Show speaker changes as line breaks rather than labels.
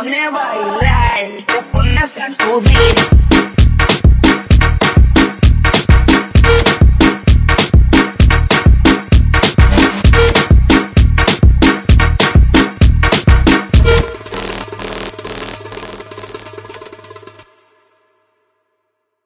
pone a bailar, te a.